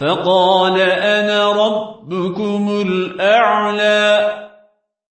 فقال أنا ربكم الأعلى.